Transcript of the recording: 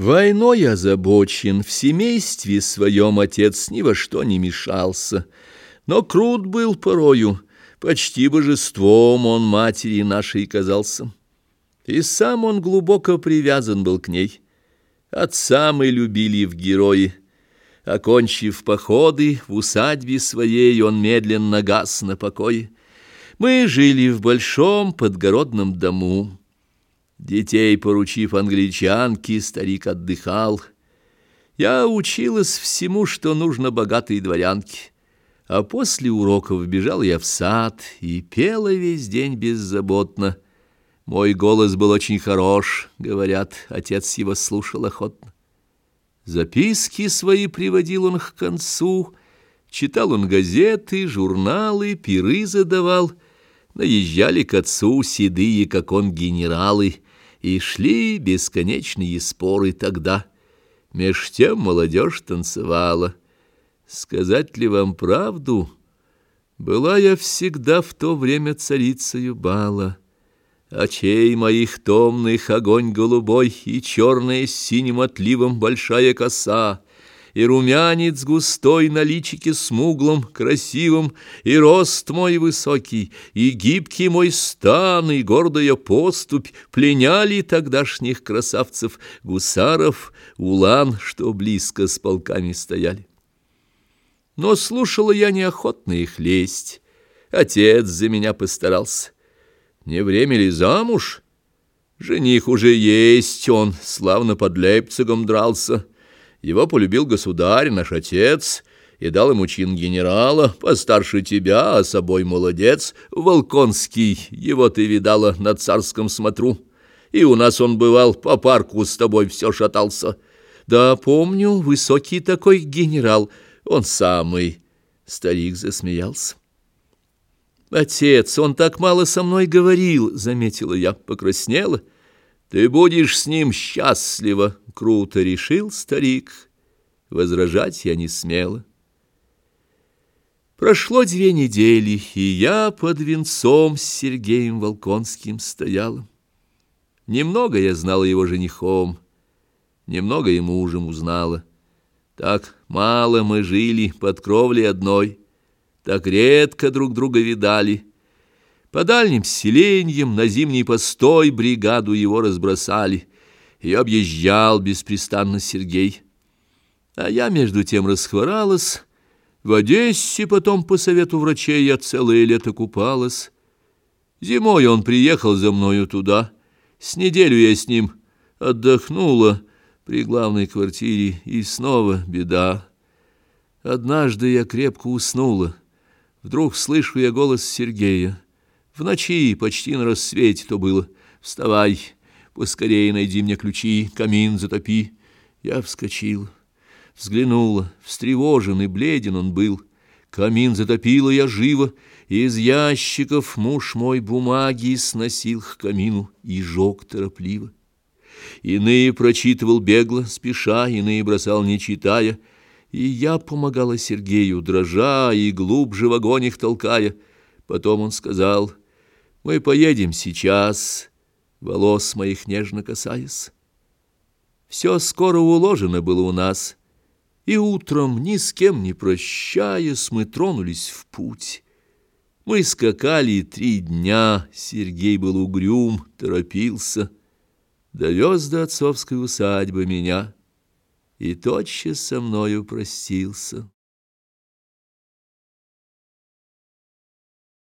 Войной озабочен, в семействе своем отец ни во что не мешался, но крут был порою, почти божеством он матери нашей казался. И сам он глубоко привязан был к ней. Отца мы любили в герои. Окончив походы, в усадьбе своей он медленно гас на покое. Мы жили в большом подгородном дому. Детей, поручив англичанке, старик отдыхал. Я училась всему, что нужно богатой дворянке. А после уроков бежал я в сад и пела весь день беззаботно. Мой голос был очень хорош, говорят, отец его слушал охотно. Записки свои приводил он к концу, читал он газеты, журналы, пиры задавал. Наезжали к отцу седые, как он, генералы — и шли бесконечные споры тогда. Меж тем молодежь танцевала. Сказать ли вам правду? Была я всегда в то время царицею бала. Очей моих томных огонь голубой и черная с синим отливом большая коса — и румянец густой на личике смуглом, красивом, и рост мой высокий, и гибкий мой стан, и гордая поступь пленяли тогдашних красавцев, гусаров, улан, что близко с полками стояли. Но слушала я неохотно их лесть, отец за меня постарался. Не время ли замуж? Жених уже есть он, славно под Лейпцигом дрался, его полюбил государь, наш отец, и дал ему чин генерала, постарше тебя, а собой молодец, Волконский, его ты видала на царском смотру. И у нас он бывал, по парку с тобой все шатался. Да, помню, высокий такой генерал, он самый. Старик засмеялся. «Отец, он так мало со мной говорил», — заметила я, покраснела. «Ты будешь с ним счастлива», — круто решил старик. Возражать я не смела. Прошло две недели, и я под венцом с Сергеем Волконским стояла. Немного я знала его женихом, немного и мужем узнала. Так мало мы жили под кровлей одной, так редко друг друга видали — по дальним селениям на зимний постой бригаду его разбросали, и объезжал беспрестанно Сергей. А я между тем расхворалась, в Одессе потом по совету врачей я целое лето купалась. Зимой он приехал за мною туда, с неделю я с ним отдохнула при главной квартире, и снова беда. Однажды я крепко уснула, вдруг слышу я голос Сергея. В ночи, почти на рассвете то было. Вставай, поскорее найди мне ключи, камин затопи. Я вскочил, взглянула, встревожен и бледен он был. Камин затопила я живо, из ящиков муж мой бумаги сносил к камину и жег торопливо. Иные прочитывал бегло, спеша, иные бросал, не читая, и я помогала Сергею, дрожа и глубже в огонь их толкая. Потом он сказал — мы поедем сейчас, волос моих нежно касаясь. Все скоро уложено было у нас, и утром, ни с кем не прощаясь, мы тронулись в путь. Мы скакали три дня, Сергей был угрюм, торопился, довез до отцовской усадьбы меня и тотчас со мною простился.